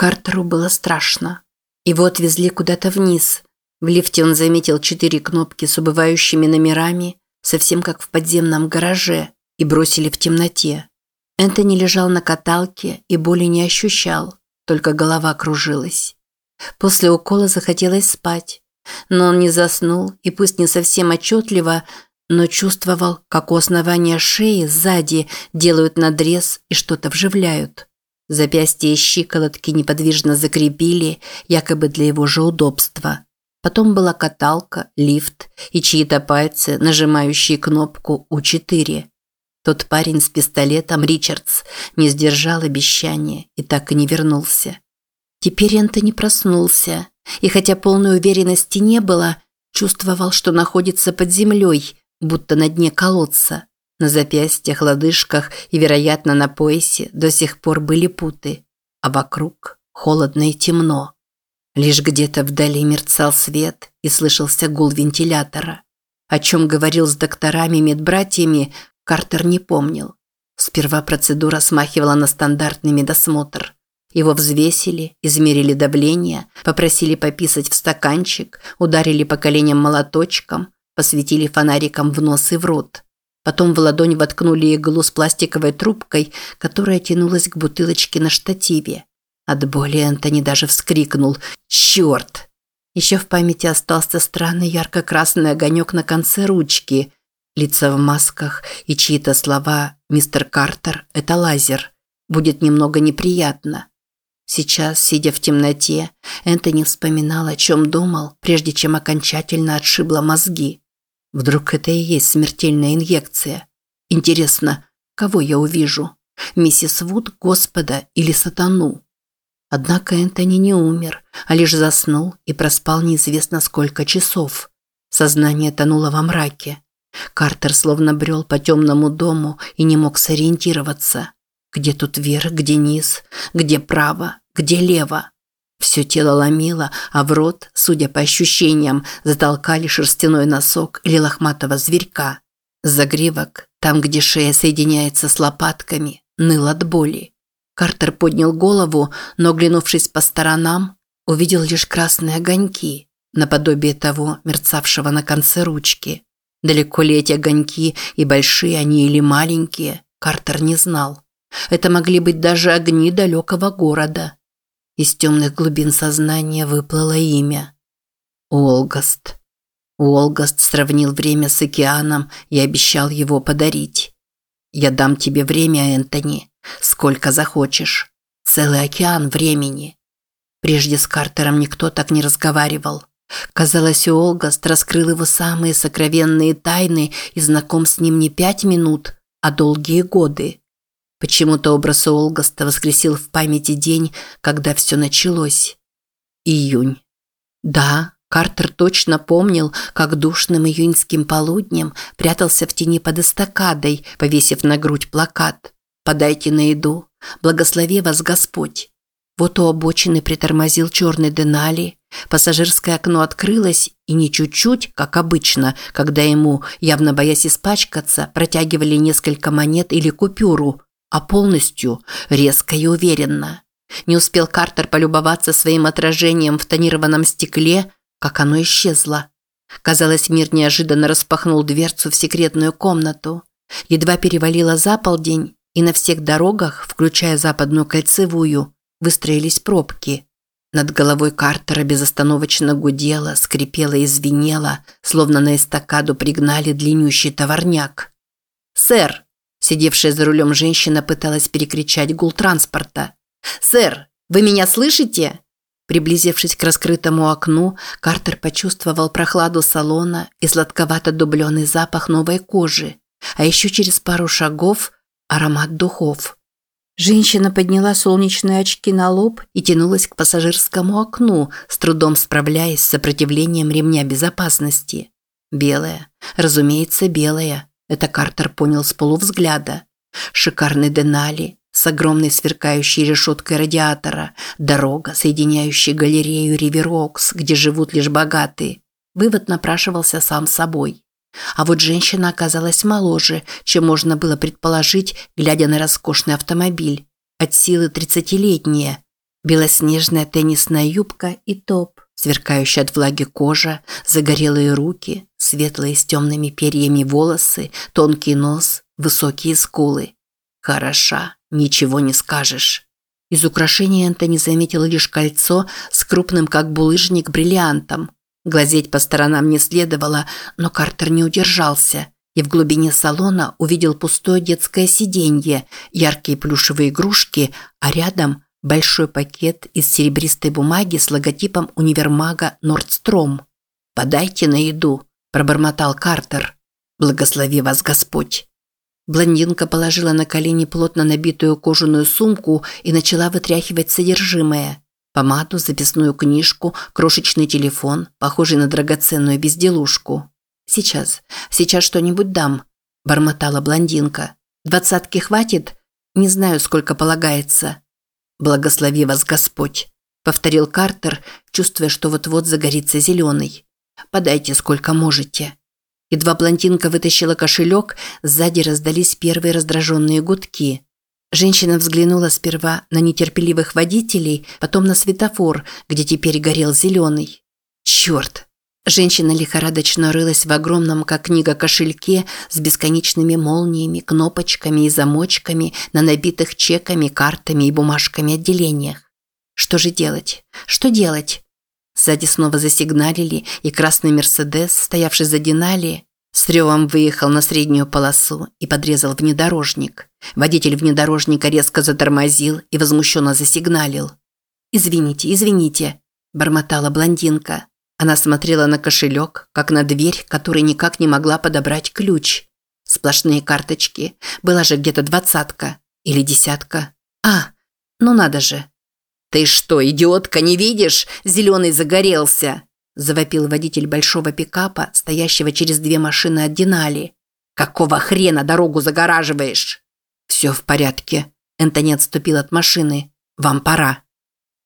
Картеру было страшно. Его отвезли куда-то вниз. В лифте он заметил четыре кнопки с убывающими номерами, совсем как в подземном гараже, и бросили в темноте. Энтони лежал на каталке и боли не ощущал, только голова кружилась. После укола захотелось спать, но он не заснул и пусть не совсем отчетливо, но чувствовал, как у основания шеи сзади делают надрез и что-то вживляют. Запястья и щиколотки неподвижно закрепили, якобы для его же удобства. Потом была каталка, лифт и чьи-то пальцы, нажимающие кнопку У4. Тот парень с пистолетом, Ричардс, не сдержал обещания и так и не вернулся. Теперь Энтони проснулся, и хотя полной уверенности не было, чувствовал, что находится под землей, будто на дне колодца. На запястьях, лодыжках и, вероятно, на поясе до сих пор были путы, а вокруг холодно и темно. Лишь где-то вдали мерцал свет и слышался гул вентилятора. О чем говорил с докторами-медбратьями, Картер не помнил. Сперва процедура смахивала на стандартный медосмотр. Его взвесили, измерили давление, попросили пописать в стаканчик, ударили по коленям молоточком, посветили фонариком в нос и в рот. Потом в ладонь воткнули иглу с пластиковой трубкой, которая тянулась к бутылочке на штативе. От боли Энтони даже вскрикнул «Черт!». Еще в памяти остался странный ярко-красный огонек на конце ручки, лица в масках и чьи-то слова «Мистер Картер, это лазер. Будет немного неприятно». Сейчас, сидя в темноте, Энтони вспоминал, о чем думал, прежде чем окончательно отшибло мозги. Вдруг это и есть смертельная инъекция? Интересно, кого я увижу? Миссис Вуд, Господа или сатану? Однако Энтони не умер, а лишь заснул и проспал неизвестно сколько часов. Сознание тонуло во мраке. Картер словно брел по темному дому и не мог сориентироваться. Где тут вверх, где низ, где право, где лево? Все тело ломило, а в рот, судя по ощущениям, затолкали шерстяной носок или лохматого зверька. Загривок, там, где шея соединяется с лопатками, ныл от боли. Картер поднял голову, но, оглянувшись по сторонам, увидел лишь красные огоньки, наподобие того, мерцавшего на конце ручки. Далеко ли эти огоньки и большие они или маленькие, Картер не знал. Это могли быть даже огни далекого города. Из темных глубин сознания выплыло имя. Олгаст. Уолгаст сравнил время с океаном и обещал его подарить. «Я дам тебе время, Энтони, сколько захочешь. Целый океан времени». Прежде с Картером никто так не разговаривал. Казалось, Уолгаст раскрыл его самые сокровенные тайны и знаком с ним не пять минут, а долгие годы. Почему-то образ Олгаста воскресил в памяти день, когда все началось. Июнь. Да, Картер точно помнил, как душным июньским полуднем прятался в тени под эстакадой, повесив на грудь плакат «Подайте на еду, благослови вас Господь». Вот у обочины притормозил черный Денали, пассажирское окно открылось, и не чуть-чуть, как обычно, когда ему, явно боясь испачкаться, протягивали несколько монет или купюру – а полностью, резко и уверенно. Не успел Картер полюбоваться своим отражением в тонированном стекле, как оно исчезло. Казалось, мир неожиданно распахнул дверцу в секретную комнату. Едва перевалило за полдень, и на всех дорогах, включая западную кольцевую, выстроились пробки. Над головой Картера безостановочно гудело, скрипело и звенело, словно на эстакаду пригнали длиннющий товарняк. «Сэр!» Сидевшая за рулем женщина пыталась перекричать гул транспорта. «Сэр, вы меня слышите?» Приблизившись к раскрытому окну, Картер почувствовал прохладу салона и сладковато-дубленый запах новой кожи, а еще через пару шагов – аромат духов. Женщина подняла солнечные очки на лоб и тянулась к пассажирскому окну, с трудом справляясь с сопротивлением ремня безопасности. Белая, разумеется, белая – это Картер понял с полувзгляда. Шикарный Денали с огромной сверкающей решеткой радиатора, дорога, соединяющая галерею Риверокс, где живут лишь богатые. Вывод напрашивался сам собой. А вот женщина оказалась моложе, чем можно было предположить, глядя на роскошный автомобиль. От силы тридцатилетняя. Белоснежная теннисная юбка и топ, сверкающая от влаги кожа, загорелые руки, светлые с темными перьями волосы, тонкий нос, высокие скулы. Хороша, ничего не скажешь. Из украшений Энтони заметил лишь кольцо с крупным, как булыжник, бриллиантом. Глазеть по сторонам не следовало, но Картер не удержался и в глубине салона увидел пустое детское сиденье, яркие плюшевые игрушки, а рядом большой пакет из серебристой бумаги с логотипом универмага «Нордстром». «Подайте на еду», – пробормотал Картер. «Благослови вас Господь». Блондинка положила на колени плотно набитую кожаную сумку и начала вытряхивать содержимое. Помаду, записную книжку, крошечный телефон, похожий на драгоценную безделушку. «Сейчас, сейчас что-нибудь дам», – бормотала блондинка. «Двадцатки хватит? Не знаю, сколько полагается». «Благослови вас Господь», – повторил Картер, чувствуя, что вот-вот загорится зеленый. «Подайте сколько можете». Едва блондинка вытащила кошелек, сзади раздались первые раздраженные гудки. Женщина взглянула сперва на нетерпеливых водителей, потом на светофор, где теперь горел зеленый. «Черт!» Женщина лихорадочно рылась в огромном, как книга, кошельке с бесконечными молниями, кнопочками и замочками на набитых чеками, картами и бумажками отделениях. Что же делать? Что делать? Сзади снова засигналили, и красный «Мерседес», стоявший за Динали, с ревом выехал на среднюю полосу и подрезал внедорожник. Водитель внедорожника резко затормозил и возмущенно засигналил. «Извините, извините», – бормотала блондинка. Она смотрела на кошелек, как на дверь, которой никак не могла подобрать ключ. Сплошные карточки. Была же где-то двадцатка. Или десятка. А, ну надо же. «Ты что, идиотка, не видишь? Зеленый загорелся!» Завопил водитель большого пикапа, стоящего через две машины от Динали. «Какого хрена дорогу загораживаешь?» «Все в порядке». Энтони отступил от машины. «Вам пора».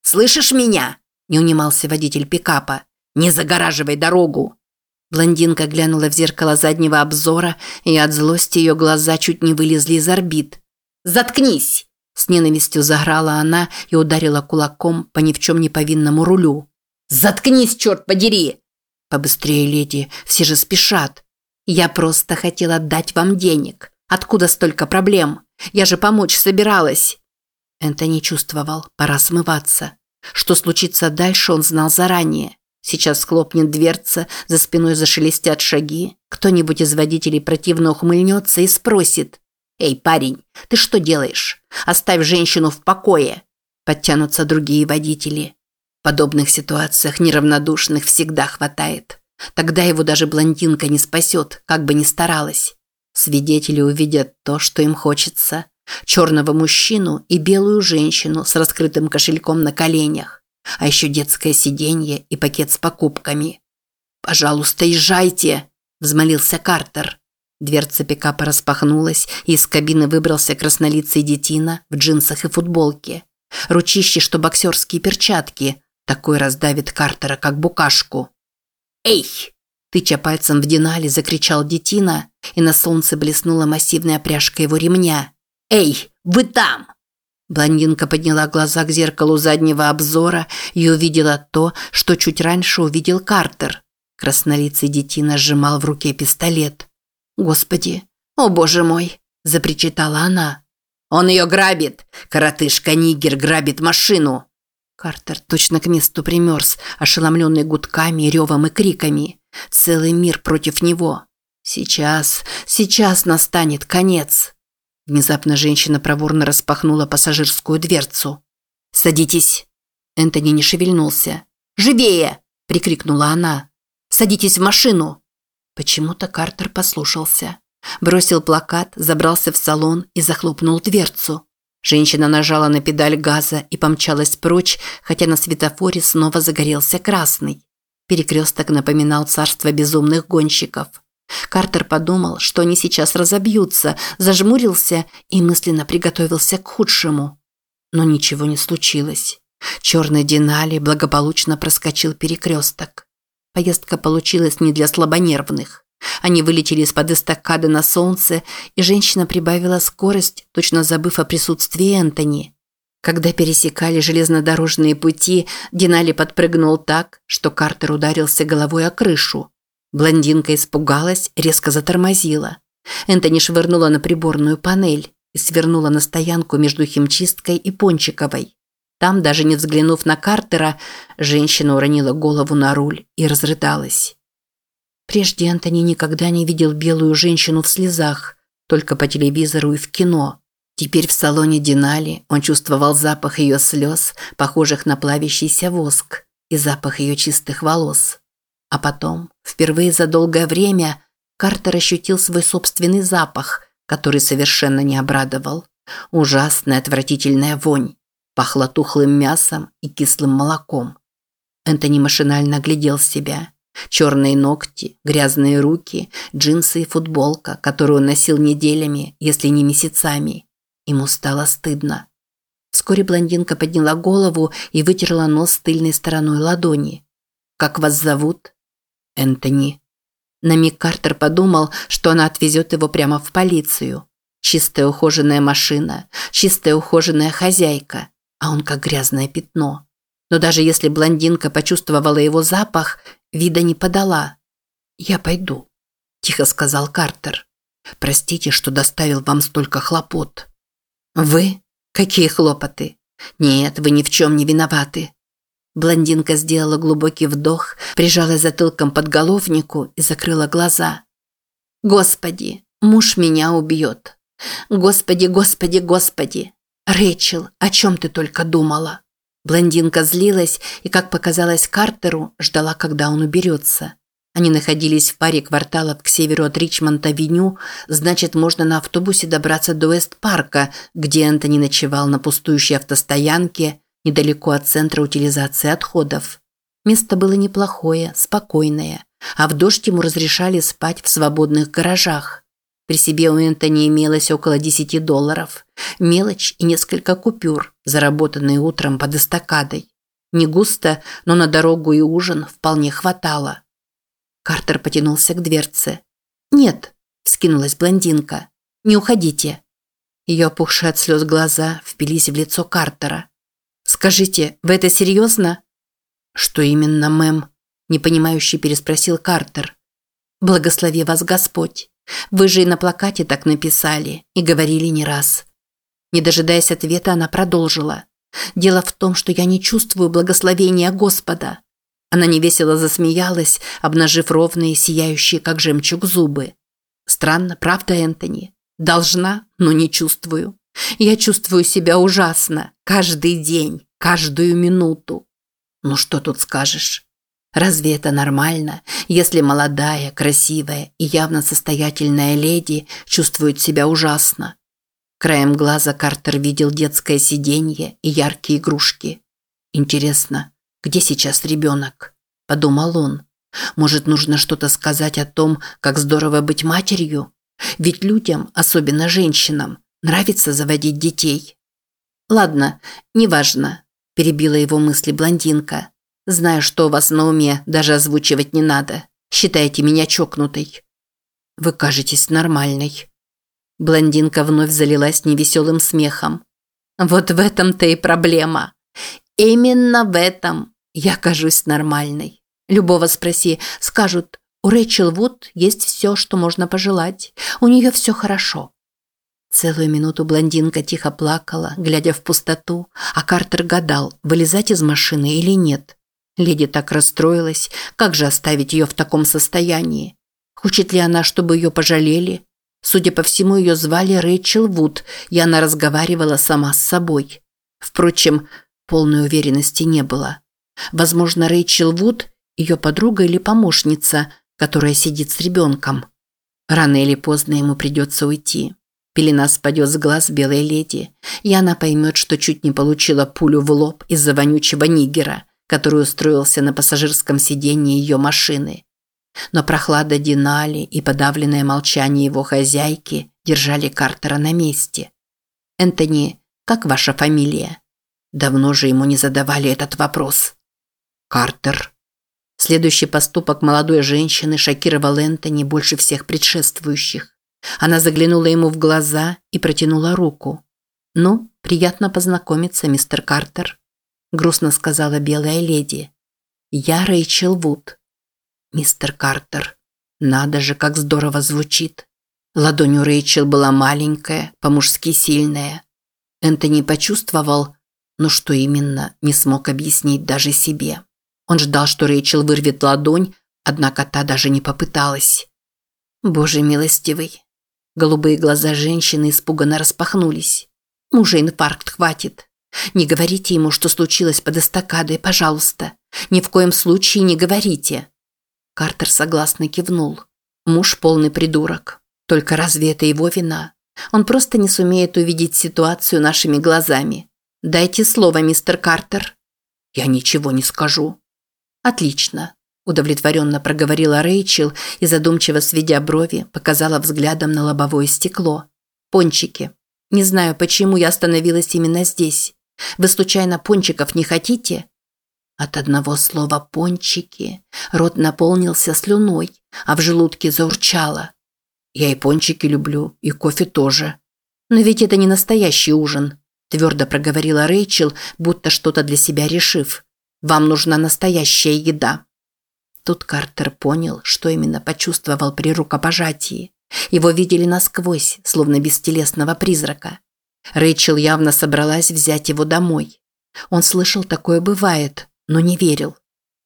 «Слышишь меня?» – не унимался водитель пикапа. «Не загораживай дорогу!» Блондинка глянула в зеркало заднего обзора, и от злости ее глаза чуть не вылезли из орбит. «Заткнись!» С ненавистью заграла она и ударила кулаком по ни в чем не повинному рулю. «Заткнись, черт подери!» «Побыстрее, леди, все же спешат. Я просто хотела дать вам денег. Откуда столько проблем? Я же помочь собиралась». Энтони чувствовал, пора смываться. Что случится дальше, он знал заранее. Сейчас схлопнет дверца, за спиной зашелестят шаги. Кто-нибудь из водителей противно ухмыльнется и спросит. «Эй, парень, ты что делаешь? Оставь женщину в покое!» Подтянутся другие водители. В подобных ситуациях неравнодушных всегда хватает. Тогда его даже блондинка не спасет, как бы ни старалась. Свидетели увидят то, что им хочется. Черного мужчину и белую женщину с раскрытым кошельком на коленях а еще детское сиденье и пакет с покупками. «Пожалуйста, езжайте!» – взмолился Картер. Дверца пикапа распахнулась, и из кабины выбрался краснолицый детина в джинсах и футболке. Ручище, что боксерские перчатки. Такой раздавит Картера, как букашку. «Эй!» Тыча пальцем в Динали, закричал детина, и на солнце блеснула массивная пряжка его ремня. «Эй, вы там!» Блондинка подняла глаза к зеркалу заднего обзора и увидела то, что чуть раньше увидел Картер. Краснолицый детина сжимал в руке пистолет. «Господи! О, боже мой!» – запричитала она. «Он ее грабит! Коротышка-нигер грабит машину!» Картер точно к месту примерз, ошеломленный гудками, ревом и криками. Целый мир против него. Сейчас, сейчас настанет конец. Внезапно женщина проворно распахнула пассажирскую дверцу. «Садитесь!» Энтони не шевельнулся. «Живее!» – прикрикнула она. «Садитесь в машину!» Почему-то Картер послушался. Бросил плакат, забрался в салон и захлопнул дверцу. Женщина нажала на педаль газа и помчалась прочь, хотя на светофоре снова загорелся красный. Перекресток напоминал царство безумных гонщиков. Картер подумал, что они сейчас разобьются, зажмурился и мысленно приготовился к худшему. Но ничего не случилось. Черный Динали благополучно проскочил перекресток. Поездка получилась не для слабонервных. Они вылетели из-под эстакады на солнце, и женщина прибавила скорость, точно забыв о присутствии Энтони. Когда пересекали железнодорожные пути, Динали подпрыгнул так, что Картер ударился головой о крышу. Блондинка испугалась, резко затормозила. Энтони швырнула на приборную панель и свернула на стоянку между химчисткой и Пончиковой. Там, даже не взглянув на Картера, женщина уронила голову на руль и разрыдалась. Прежде Антони никогда не видел белую женщину в слезах, только по телевизору и в кино. Теперь в салоне Динали он чувствовал запах ее слез, похожих на плавящийся воск, и запах ее чистых волос. А потом, впервые за долгое время, Картер ощутил свой собственный запах, который совершенно не обрадовал. Ужасная отвратительная вонь. Пахло тухлым мясом и кислым молоком. Энтони машинально оглядел себя. Черные ногти, грязные руки, джинсы и футболка, которую он носил неделями, если не месяцами. Ему стало стыдно. Вскоре блондинка подняла голову и вытерла нос тыльной стороной ладони. «Как вас зовут?» «Энтони». На миг Картер подумал, что она отвезет его прямо в полицию. Чистая ухоженная машина, чистая ухоженная хозяйка, а он как грязное пятно. Но даже если блондинка почувствовала его запах, вида не подала. «Я пойду», – тихо сказал Картер. «Простите, что доставил вам столько хлопот». «Вы? Какие хлопоты? Нет, вы ни в чем не виноваты». Блондинка сделала глубокий вдох, прижалась затылком под головнику и закрыла глаза. «Господи, муж меня убьет. Господи, господи, господи. Рэйчел, о чем ты только думала?» Блондинка злилась и, как показалось Картеру, ждала, когда он уберется. Они находились в паре кварталов к северу от Ричмонд-авеню, значит, можно на автобусе добраться до Эст-парка, где Энтони ночевал на пустующей автостоянке, недалеко от центра утилизации отходов. Место было неплохое, спокойное, а в дождь ему разрешали спать в свободных гаражах. При себе у Энтони имелось около 10 долларов. Мелочь и несколько купюр, заработанные утром под эстакадой. Не густо, но на дорогу и ужин вполне хватало. Картер потянулся к дверце. «Нет», – вскинулась блондинка. «Не уходите». Ее опухшие от слез глаза впились в лицо Картера. «Скажите, вы это серьезно?» «Что именно, мэм?» – непонимающе переспросил Картер. «Благослови вас Господь. Вы же и на плакате так написали и говорили не раз». Не дожидаясь ответа, она продолжила. «Дело в том, что я не чувствую благословения Господа. Она невесело засмеялась, обнажив ровные, сияющие, как жемчуг, зубы. Странно, правда, Энтони? Должна, но не чувствую. Я чувствую себя ужасно. Каждый день, каждую минуту. Ну что тут скажешь? Разве это нормально, если молодая, красивая и явно состоятельная леди чувствует себя ужасно? Краем глаза Картер видел детское сиденье и яркие игрушки. Интересно, где сейчас ребенок? Подумал он. Может, нужно что-то сказать о том, как здорово быть матерью? Ведь людям, особенно женщинам, нравится заводить детей. Ладно, неважно, перебила его мысли блондинка. Знаю, что у вас на уме, даже озвучивать не надо. Считайте меня чокнутой. Вы кажетесь нормальной. Блондинка вновь залилась невеселым смехом. Вот в этом-то и проблема. Именно в этом. Я кажусь нормальной. Любого спроси, скажут, у Рэйчел Вуд есть все, что можно пожелать. У нее все хорошо. Целую минуту блондинка тихо плакала, глядя в пустоту, а Картер гадал, вылезать из машины или нет. Леди так расстроилась, как же оставить ее в таком состоянии? Хочет ли она, чтобы ее пожалели? Судя по всему, ее звали Рэйчел Вуд, и она разговаривала сама с собой. Впрочем, полной уверенности не было. Возможно, Рэйчел Вуд – ее подруга или помощница, которая сидит с ребенком. Рано или поздно ему придется уйти. Пелена спадет с глаз белой леди, и она поймет, что чуть не получила пулю в лоб из-за вонючего нигера, который устроился на пассажирском сиденье ее машины. Но прохлада Динали и подавленное молчание его хозяйки держали Картера на месте. «Энтони, как ваша фамилия?» Давно же ему не задавали этот вопрос. Картер. Следующий поступок молодой женщины шокировал Энтони больше всех предшествующих. Она заглянула ему в глаза и протянула руку. «Ну, приятно познакомиться, мистер Картер», – грустно сказала белая леди. «Я Рэйчел Вуд». «Мистер Картер, надо же, как здорово звучит». Ладонь у Рэйчел была маленькая, по-мужски сильная. Энтони почувствовал, но что именно, не смог объяснить даже себе. Он ждал, что Рэйчел вырвет ладонь, однако та даже не попыталась. Боже милостивый. Голубые глаза женщины испуганно распахнулись. Мужа инфаркт хватит. Не говорите ему, что случилось под эстакадой, пожалуйста. Ни в коем случае не говорите. Картер согласно кивнул. Муж полный придурок. Только разве это его вина? Он просто не сумеет увидеть ситуацию нашими глазами. Дайте слово, мистер Картер. Я ничего не скажу. Отлично. Удовлетворенно проговорила Рэйчел и, задумчиво сведя брови, показала взглядом на лобовое стекло. «Пончики. Не знаю, почему я остановилась именно здесь. Вы случайно пончиков не хотите?» От одного слова «пончики» рот наполнился слюной, а в желудке заурчало. «Я и пончики люблю, и кофе тоже. Но ведь это не настоящий ужин», твердо проговорила Рэйчел, будто что-то для себя решив. «Вам нужна настоящая еда». Тут Картер понял, что именно почувствовал при рукопожатии. Его видели насквозь, словно бестелесного призрака. Рэйчел явно собралась взять его домой. Он слышал, такое бывает, но не верил.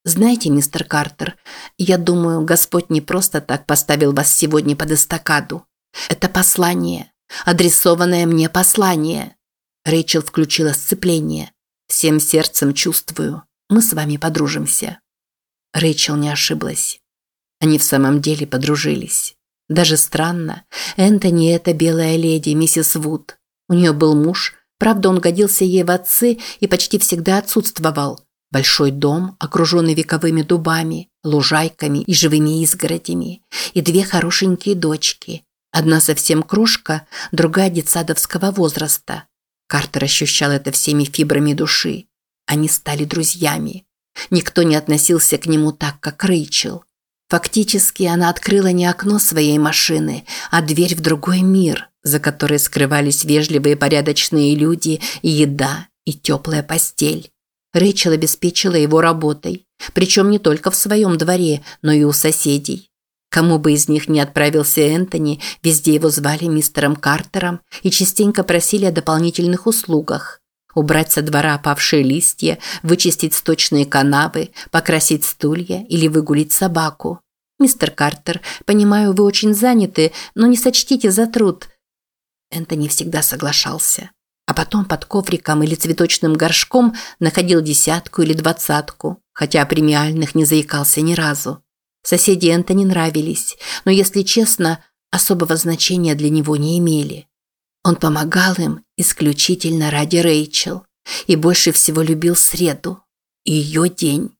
«Знаете, мистер Картер, я думаю, Господь не просто так поставил вас сегодня под эстакаду. Это послание, адресованное мне послание». Рэйчел включила сцепление. «Всем сердцем чувствую, мы с вами подружимся». Рэйчел не ошиблась. Они в самом деле подружились. Даже странно, Энтони – это белая леди, миссис Вуд. У нее был муж, правда, он годился ей в отцы и почти всегда отсутствовал. Большой дом, окруженный вековыми дубами, лужайками и живыми изгородями, и две хорошенькие дочки. Одна совсем крошка, другая детсадовского возраста. Картер ощущал это всеми фибрами души. Они стали друзьями. Никто не относился к нему так, как Рэйчел. Фактически она открыла не окно своей машины, а дверь в другой мир, за которой скрывались вежливые порядочные люди и еда, и теплая постель. Рэйчел обеспечила его работой, причем не только в своем дворе, но и у соседей. Кому бы из них не отправился Энтони, везде его звали мистером Картером и частенько просили о дополнительных услугах убрать со двора опавшие листья, вычистить сточные канавы, покрасить стулья или выгулить собаку. «Мистер Картер, понимаю, вы очень заняты, но не сочтите за труд». Энтони всегда соглашался. А потом под ковриком или цветочным горшком находил десятку или двадцатку, хотя о премиальных не заикался ни разу. Соседи Энтони нравились, но, если честно, особого значения для него не имели. Он помогал им исключительно ради Рэйчел и больше всего любил среду, ее день.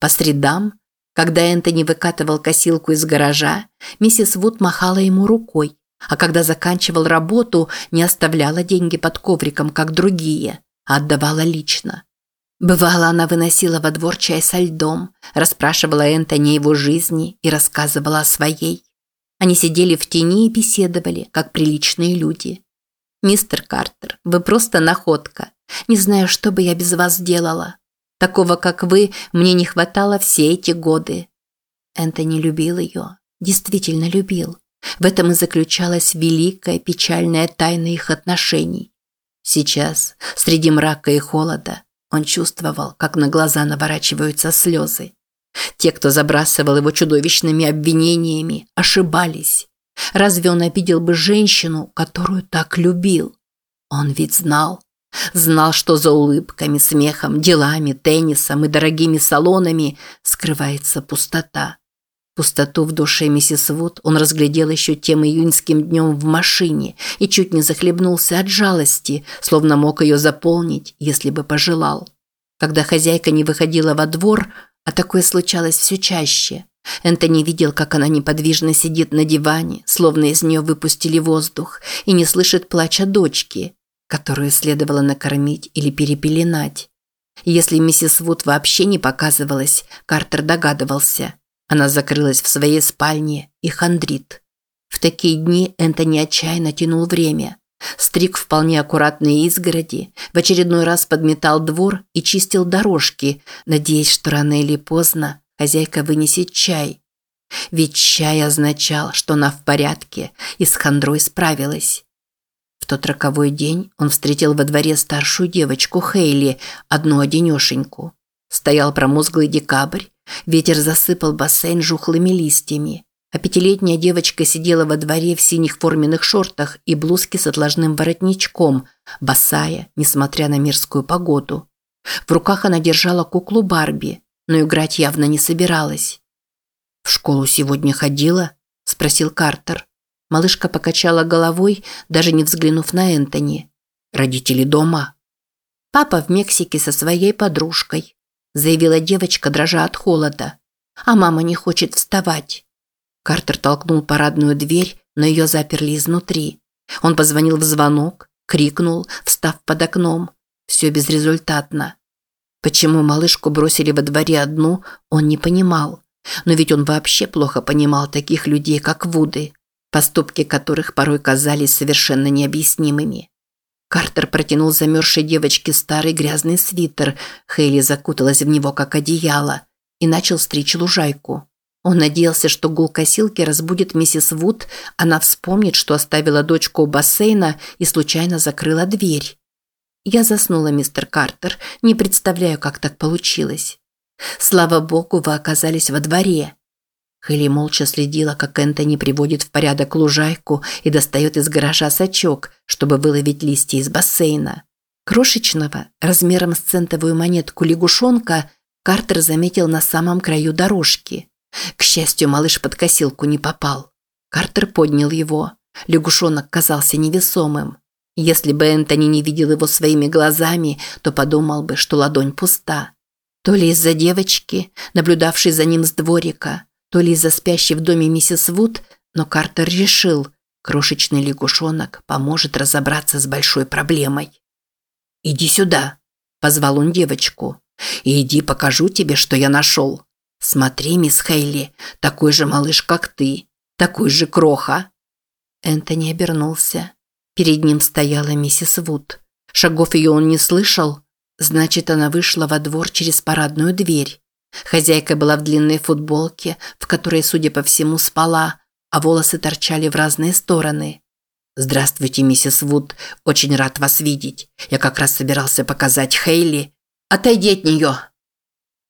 По средам, когда Энтони выкатывал косилку из гаража, миссис Вуд махала ему рукой, а когда заканчивал работу, не оставляла деньги под ковриком, как другие, а отдавала лично. Бывало, она выносила во двор чай со льдом, расспрашивала Энтони о его жизни и рассказывала о своей. Они сидели в тени и беседовали, как приличные люди. «Мистер Картер, вы просто находка. Не знаю, что бы я без вас делала. Такого, как вы, мне не хватало все эти годы». Энтони любил ее. Действительно любил. В этом и заключалась великая печальная тайна их отношений. Сейчас, среди мрака и холода, он чувствовал, как на глаза наворачиваются слезы. Те, кто забрасывал его чудовищными обвинениями, ошибались. Разве он обидел бы женщину, которую так любил? Он ведь знал. Знал, что за улыбками, смехом, делами, теннисом и дорогими салонами скрывается пустота. Пустоту в душе миссис Вуд он разглядел еще тем июньским днем в машине и чуть не захлебнулся от жалости, словно мог ее заполнить, если бы пожелал. Когда хозяйка не выходила во двор, а такое случалось все чаще, Энтони видел, как она неподвижно сидит на диване, словно из нее выпустили воздух, и не слышит плача дочки, которую следовало накормить или перепеленать. Если миссис Вуд вообще не показывалась, Картер догадывался. Она закрылась в своей спальне и хандрит. В такие дни Энтони отчаянно тянул время. Стриг вполне аккуратные изгороди, в очередной раз подметал двор и чистил дорожки, надеясь, что рано или поздно хозяйка вынесет чай. Ведь чай означал, что она в порядке и с хандрой справилась. В тот роковой день он встретил во дворе старшую девочку Хейли, одну одинешеньку. Стоял промозглый декабрь, ветер засыпал бассейн жухлыми листьями, а пятилетняя девочка сидела во дворе в синих форменных шортах и блузке с отложным воротничком, босая, несмотря на мирскую погоду. В руках она держала куклу Барби, но играть явно не собиралась. «В школу сегодня ходила?» – спросил Картер. Малышка покачала головой, даже не взглянув на Энтони. «Родители дома?» «Папа в Мексике со своей подружкой», – заявила девочка, дрожа от холода. «А мама не хочет вставать». Картер толкнул парадную дверь, но ее заперли изнутри. Он позвонил в звонок, крикнул, встав под окном. Все безрезультатно. Почему малышку бросили во дворе одну, он не понимал. Но ведь он вообще плохо понимал таких людей, как Вуды, поступки которых порой казались совершенно необъяснимыми. Картер протянул замерзшей девочке старый грязный свитер, Хейли закуталась в него как одеяло, и начал стричь лужайку. Он надеялся, что гул косилки разбудит миссис Вуд, она вспомнит, что оставила дочку у бассейна и случайно закрыла дверь. Я заснула, мистер Картер, не представляю, как так получилось. Слава богу, вы оказались во дворе. Хелли молча следила, как Энтони приводит в порядок лужайку и достает из гаража сачок, чтобы выловить листья из бассейна. Крошечного, размером с центовую монетку лягушонка, Картер заметил на самом краю дорожки. К счастью, малыш под косилку не попал. Картер поднял его. Лягушонок казался невесомым. Если бы Энтони не видел его своими глазами, то подумал бы, что ладонь пуста. То ли из-за девочки, наблюдавшей за ним с дворика, то ли из-за спящей в доме миссис Вуд, но Картер решил, крошечный лягушонок поможет разобраться с большой проблемой. «Иди сюда», – позвал он девочку. «И иди покажу тебе, что я нашел. Смотри, мисс Хейли, такой же малыш, как ты, такой же кроха». Энтони обернулся. Перед ним стояла миссис Вуд. Шагов ее он не слышал, значит, она вышла во двор через парадную дверь. Хозяйка была в длинной футболке, в которой, судя по всему, спала, а волосы торчали в разные стороны. «Здравствуйте, миссис Вуд. Очень рад вас видеть. Я как раз собирался показать Хейли. Отойди от нее!»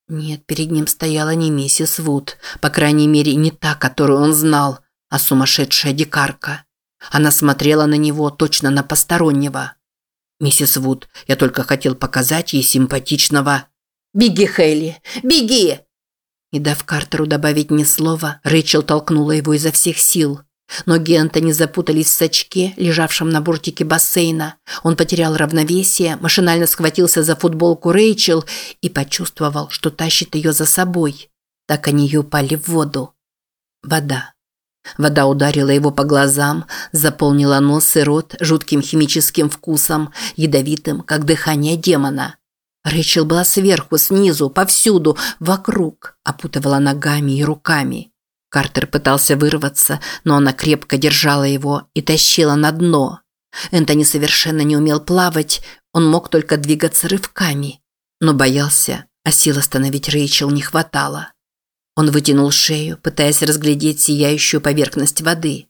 Нет, перед ним стояла не миссис Вуд, по крайней мере, не та, которую он знал, а сумасшедшая дикарка. Она смотрела на него точно на постороннего. «Миссис Вуд, я только хотел показать ей симпатичного...» «Беги, Хейли! Беги!» Не дав Картеру добавить ни слова, Рэйчел толкнула его изо всех сил. Ноги Антони запутались в сачке, лежавшем на бортике бассейна. Он потерял равновесие, машинально схватился за футболку Рэйчел и почувствовал, что тащит ее за собой. Так они и упали в воду. Вода. Вода ударила его по глазам, заполнила нос и рот жутким химическим вкусом, ядовитым, как дыхание демона. Рэйчел была сверху, снизу, повсюду, вокруг, опутывала ногами и руками. Картер пытался вырваться, но она крепко держала его и тащила на дно. Энтони совершенно не умел плавать, он мог только двигаться рывками. Но боялся, а сил остановить Рэйчел не хватало. Он вытянул шею, пытаясь разглядеть сияющую поверхность воды.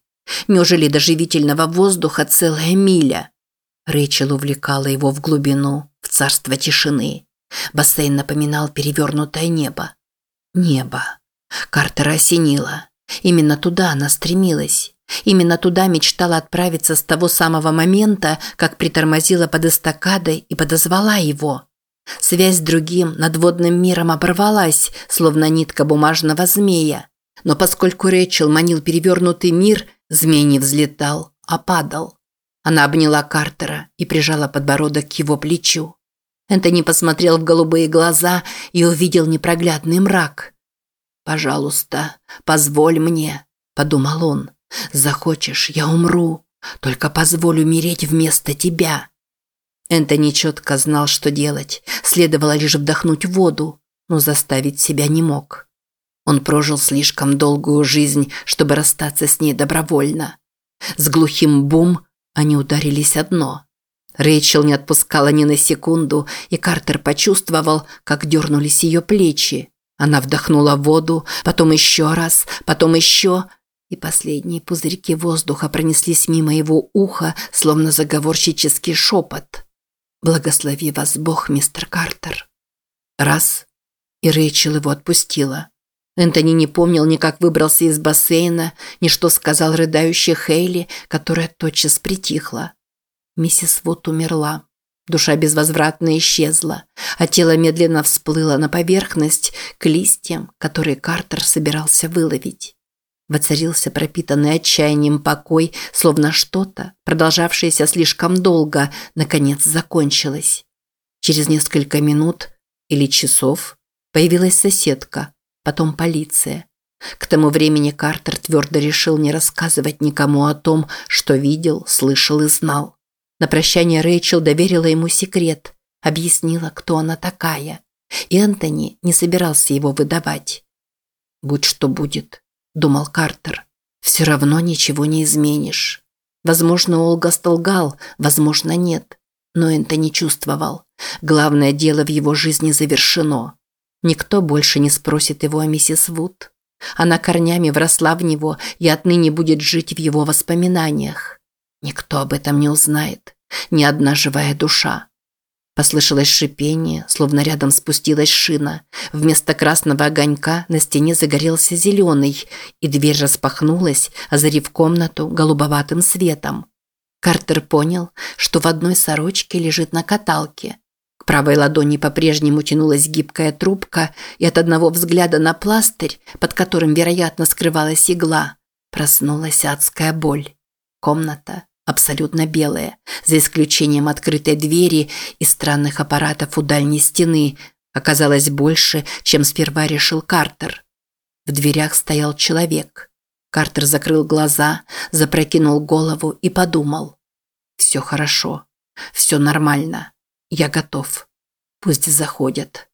Неужели до живительного воздуха целая миля? Рэйчел увлекала его в глубину, в царство тишины. Бассейн напоминал перевернутое небо. Небо. Картера осенила. Именно туда она стремилась. Именно туда мечтала отправиться с того самого момента, как притормозила под эстакадой и подозвала его. Связь с другим надводным миром оборвалась, словно нитка бумажного змея. Но поскольку Рэйчел манил перевернутый мир, змей не взлетал, а падал. Она обняла Картера и прижала подбородок к его плечу. Энтони посмотрел в голубые глаза и увидел непроглядный мрак. «Пожалуйста, позволь мне», – подумал он. «Захочешь, я умру. Только позволь умереть вместо тебя». Энтони четко знал, что делать. Следовало лишь вдохнуть воду, но заставить себя не мог. Он прожил слишком долгую жизнь, чтобы расстаться с ней добровольно. С глухим бум Они ударились о дно. Рэйчел не отпускала ни на секунду, и Картер почувствовал, как дернулись ее плечи. Она вдохнула воду, потом еще раз, потом еще, и последние пузырьки воздуха пронеслись мимо его уха, словно заговорщический шепот. «Благослови вас Бог, мистер Картер». Раз, и Рэйчел его отпустила. Энтони не помнил ни как выбрался из бассейна, ни что сказал рыдающая Хейли, которая тотчас притихла. Миссис Вуд умерла. Душа безвозвратно исчезла, а тело медленно всплыло на поверхность к листьям, которые Картер собирался выловить. Воцарился пропитанный отчаянием покой, словно что-то, продолжавшееся слишком долго, наконец закончилось. Через несколько минут или часов появилась соседка, потом полиция. К тому времени Картер твердо решил не рассказывать никому о том, что видел, слышал и знал. На прощание Рэйчел доверила ему секрет, объяснила, кто она такая. И Энтони не собирался его выдавать. «Будь что будет», – думал Картер, – «все равно ничего не изменишь». Возможно, Олга столгал, возможно, нет. Но Энтони чувствовал. Главное дело в его жизни завершено. Никто больше не спросит его о миссис Вуд. Она корнями вросла в него и отныне будет жить в его воспоминаниях. Никто об этом не узнает. Ни одна живая душа. Послышалось шипение, словно рядом спустилась шина. Вместо красного огонька на стене загорелся зеленый, и дверь распахнулась, озарив комнату голубоватым светом. Картер понял, что в одной сорочке лежит на каталке. К правой ладони по-прежнему тянулась гибкая трубка, и от одного взгляда на пластырь, под которым, вероятно, скрывалась игла, проснулась адская боль. Комната абсолютно белая, за исключением открытой двери и странных аппаратов у дальней стены, оказалось больше, чем сперва решил Картер. В дверях стоял человек. Картер закрыл глаза, запрокинул голову и подумал. «Все хорошо. Все нормально. Я готов. Пусть заходят».